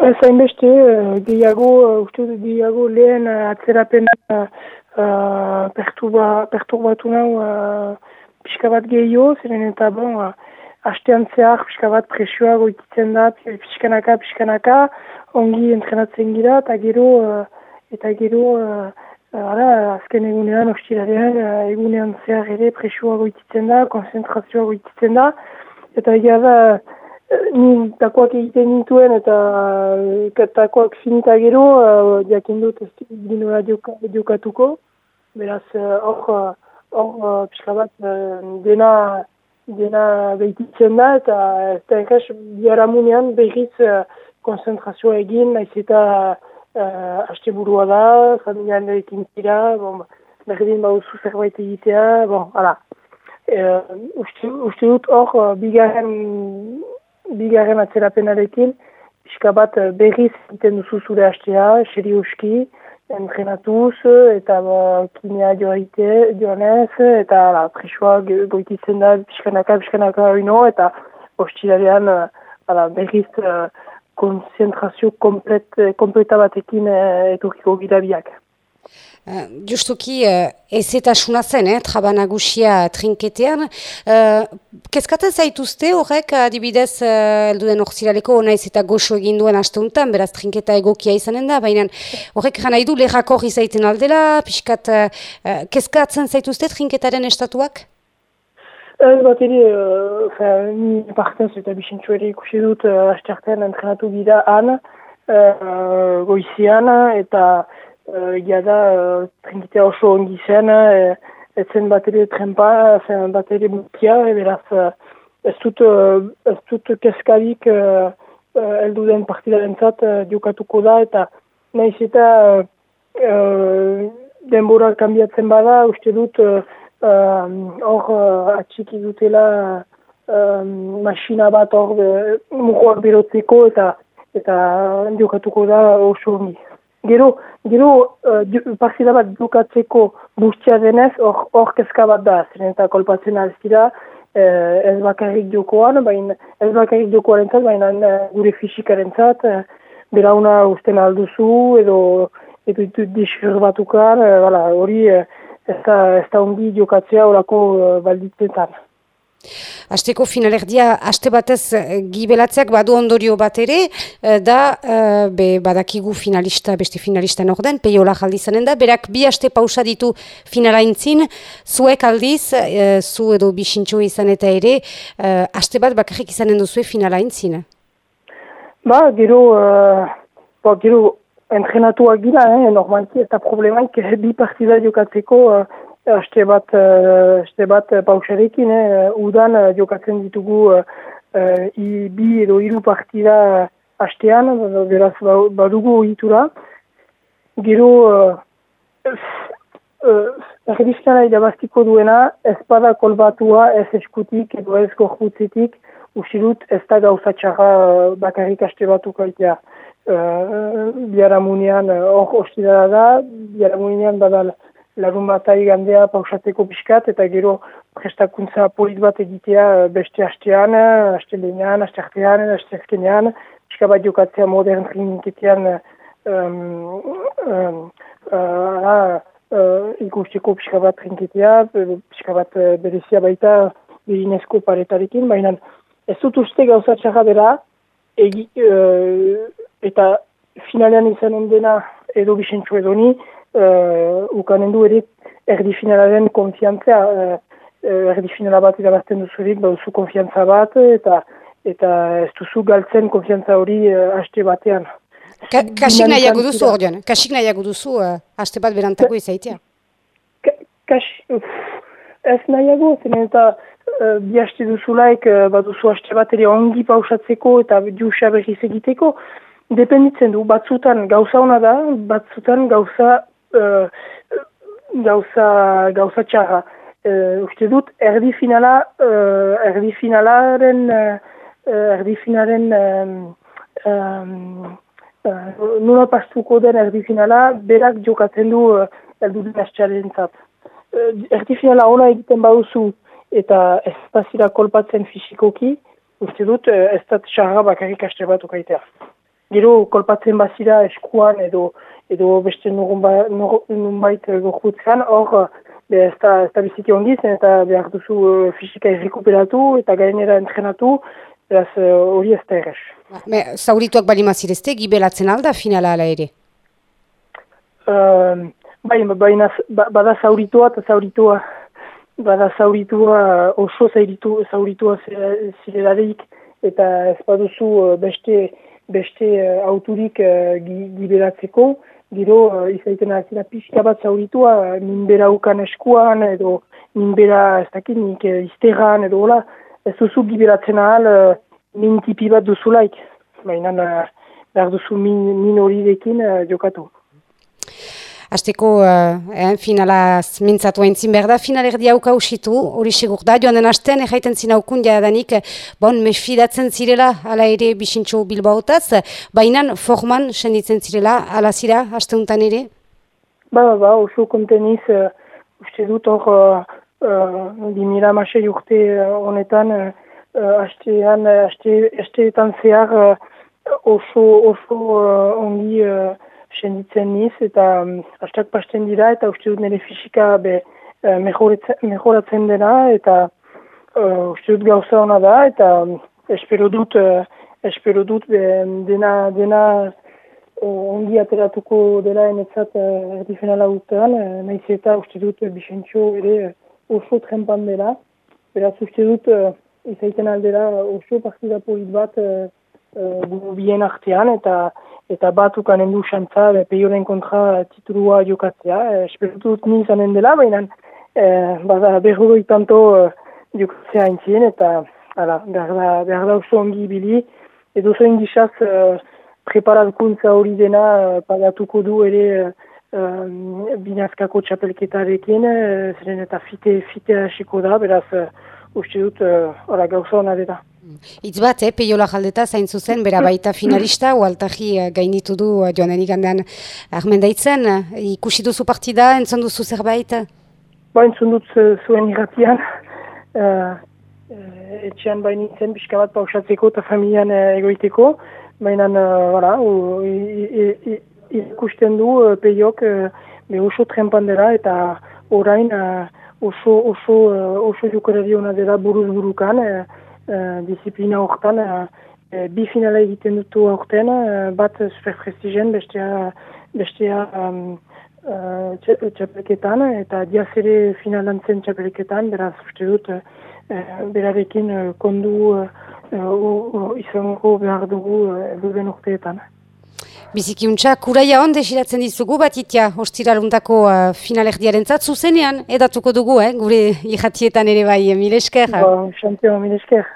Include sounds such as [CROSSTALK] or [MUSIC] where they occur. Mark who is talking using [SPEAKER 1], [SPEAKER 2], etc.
[SPEAKER 1] Ez hainbeste, uh, gehiago, uh, uste dut gehiago lehen uh, atzerapena uh, perturba, perturbatu nahu uh, pixka bat gehiago, ziren eta bon, uh, hastean zehar pixka bat presioa goititzen da, pixkanaka, pixkanaka, ongi entrenatzen gira, eta gero, uh, eta gero, uh, ara, azken egunean, ostirarean, uh, egunean zehar ere presioa goititzen da, konzentrazioa goititzen da, eta egia da, ni takoak egiten nintuen eta takoak finita gero, uh, jakin dut ez dinora diokatuko. Beraz, hor, uh, pixka bat, dena, dena behititzen da eta ez da enkaz, biara munean behiz uh, konzentrazioa egin, naiz eta uh, haste burua da, familian ekin zira, bon, berdin bauzu zerbait egitea, bon, ala. Uh, uste, uste dut hor, bigarren bigarren atzerapenarekin, pixka bat eh, berriz egiten duzu zure hastea, serioski, entrenatuz, eta ba, kinea joaite, joanez, eta la, presua goititzen da pixkanaka, pixkanaka oino, eta hostilarean uh, berriz uh, konzentrazio komplet, kompleta batekin uh, etorkiko gidabiak.
[SPEAKER 2] Uh, justuki, uh, ez eta zen, eh, trabanagusia trinketean. Uh, kezkatzen zaituzte horrek, adibidez, uh, elduden orziraleko, ona ez eta goxo egin duen asteuntan, beraz trinketa egokia izanen da, baina horrek gana idu lehakor izaiten aldela, pixkat, uh, kezkatzen zaituzte trinketaren estatuak?
[SPEAKER 1] Ez bat ere, uh, ni partez eta bixintxo ere ikusi dut uh, asteartean entrenatu bida han, uh, goizian, eta uh, da, uh, trinkitea oso ongi zen, uh, ez zen bat ere trempa, zen bat ere mutia, beraz, uh, ez dut, uh, ez dut keskarik uh, uh, eldu den partidaren zat uh, diokatuko da, eta nahiz eta uh, denbora kambiatzen bada, uste dut, hor uh, uh, atxiki dutela uh, masina bat hor uh, mugoak berotzeko, eta eta diokatuko da oso ongi. Gero, gero uh, partida bat dukatzeko bustia denez, hor or kezka bat da, ziren eta kolpatzen alzira, uh, ez bakarrik jokoan, baina ez bakarrik jokoan entzat, baina uh, gure fisikaren zat, uh, berauna usten alduzu, edo edo ditu disfur batukan, hori uh, ez da ongi jokatzea horako uh, balditzetan.
[SPEAKER 2] Azteko finalerdia, aste batez eh, gibelatzeak badu ondorio bat ere, eh, da uh, be, badakigu finalista, beste finalista norden, peiola jaldizanen da, berak bi aste pausa ditu finalaintzin, zuek aldiz, zu edo bisintxo izan eta ere, aste bat bakarrik izanen duzue finalaintzin?
[SPEAKER 1] Ba, gero, uh, ba, gero, entrenatuak gila, eh, normalki, eta problemaik bi partida jokatzeko, uh, Aste bat, uh, bat pausarekin, eh, udan uh, jokatzen ditugu i, bi edo hiru partida hastean, beraz ba, badugu ohitura. Gero, uh, uh, idabaztiko duena, ez bada kolbatua ez eskutik edo ez gorputzetik, usilut ez da gauza txarra bakarrik haste batuko aitea. Uh, biaramunean hor uh, da, biaramunean badal larun bat gandea pausateko biskat, eta gero prestakuntza polit bat egitea eh, beste hastean, haste lehenan, haste artean, haste azkenean, pixka bat jokatzea modern triniketean um, um, uh, uh, ikusteko pixka bat trinketea, pixka bat berezia baita birinezko paretarekin, baina ez dut uste gauza dela, egi, uh, eta finalean izan ondena edo bisentzu edo ni, uh, ukanen du ere erdi finalaren konfiantzia, uh, erdi finala bat irabazten duzurik, duzu konfiantza bat, eta eta ez duzu galtzen konfiantza hori uh, haste batean.
[SPEAKER 2] Ka kasik nahiago duzu hor dian, kasik nahiago duzu uh, haste bat berantako izaitea?
[SPEAKER 1] Ez nahiago, zenen eta uh, bi haste duzulaik uh, bat duzu haste bat ere ongi pausatzeko eta diusia berriz egiteko, Dependitzen du, batzutan gauza hona da, batzutan gauza uh, gauza, gauza txarra. Uh, uste dut, erdi finala, uh, erdi finalaren, uh, erdi finalen, um, um, uh, nuna pastuko den erdi finala, berak jokatzen du uh, erdu den zat. Uh, erdi finala ona egiten baduzu eta ez pasira kolpatzen fisikoki, uste dut, uh, ez da txarra bakarrik aste bat ukaitea. gero kolpatzen bazira eskuan edo edo beste nunbait ba, gorputzean, hor ez da, ez da biziki ongiz, eta behar duzu uh, fizika errekuperatu eta gainera entrenatu, beraz hori ez da errez.
[SPEAKER 2] Zaurituak bali mazirezte, gibelatzen alda finala ala ere?
[SPEAKER 1] Uh, bai, baina ba, bada zauritua eta zauritua bada zauritua oso zauritu, zauritua zirelarik eta ez baduzu beste, beste auturik uh, gibelatzeko, gero uh, izaiten azina pixka bat zauritua, minbera ukan eskuan edo minbera ez dakit nik uh, izterran edo hola, ez duzu giberatzen ahal uh, mintipi bat duzulaik, baina uh, behar duzu min, min hori dekin uh, jokatu.
[SPEAKER 2] Azteko uh, eh, finalaz mintzatu haintzin behar da, final erdi hauka usitu, hori segur da, joan den hasten, erraiten zina aukun jadanik, bon, mefidatzen zirela, ala ere bisintxo bilbaotaz, bainan forman senditzen zirela, ala zira, hasteuntan ere?
[SPEAKER 1] Ba, ba, ba, oso konteniz, uh, uste dut hor, uh, uh, dimira masei urte honetan, uh, hastean, hasteetan zehar, uh, oso, oso uh, ongi, uh, senditzen niz, eta um, hastak pasten dira, eta uste dut nire fisika be, uh, mejoratzen dena, eta uh, uste dut gauza hona da, eta um, espero dut, uh, espero dut be, dena, dena uh, ongi ateratuko dela enetzat uh, erdi finala urtean, uh, nahiz eta uste dut uh, bisentxo ere uh, oso trempan dela, beraz uste dut uh, izaiten aldera oso partida polit bat uh, uh, bien artean, eta eta bat ukanen du xantza peioren kontra titulua jokatzea. E, Espertu dut ni izanen dela, baina e, bada berro itanto e, jokatzea intzien, eta ala, behar, da, behar da oso ongi bili. Edo zoin gizaz e, preparatkuntza hori dena e, pagatuko du ere e, binazkako txapelketarekin, e, ziren eta fite, fite hasiko da, beraz e, uste dut e, gauza hona dira.
[SPEAKER 2] Itz bat, eh, peiola jaldeta zain zuzen, bera baita finalista, ualtaji uh, gainitu du uh, joan enikandean armendaitzen. Uh, ikusi duzu partida, entzon duzu zerbait?
[SPEAKER 1] Ba, entzon dut zuen irratian. Uh, uh, etxean bainitzen, pixka bat pausatzeko eta familian uh, egoiteko. Baina, uh, ikusten du uh, peiok uh, oso trempan dela eta orain uh, oso, oso, uh, oso jukarari hona dela buruz burukan. Eh, disiplina horretan, uh, bi finala egiten dutu horretan, uh, bat super prestigen, bestea, bestea um, uh, txapelketan, eta diaz ere finalan zen txapelketan, beraz uste dut, uh, berarekin uh, kondu uh, uh, izango behar dugu uh, duden urteetan.
[SPEAKER 2] Bizikiuntza, kuraia hon desiratzen dizugu bat itia, hostiralundako uh, finalerdiaren zat, zuzenean edatuko dugu, eh, gure [LAUGHS] irratietan ere bai, milesker.
[SPEAKER 1] Ba, xantio, milesker.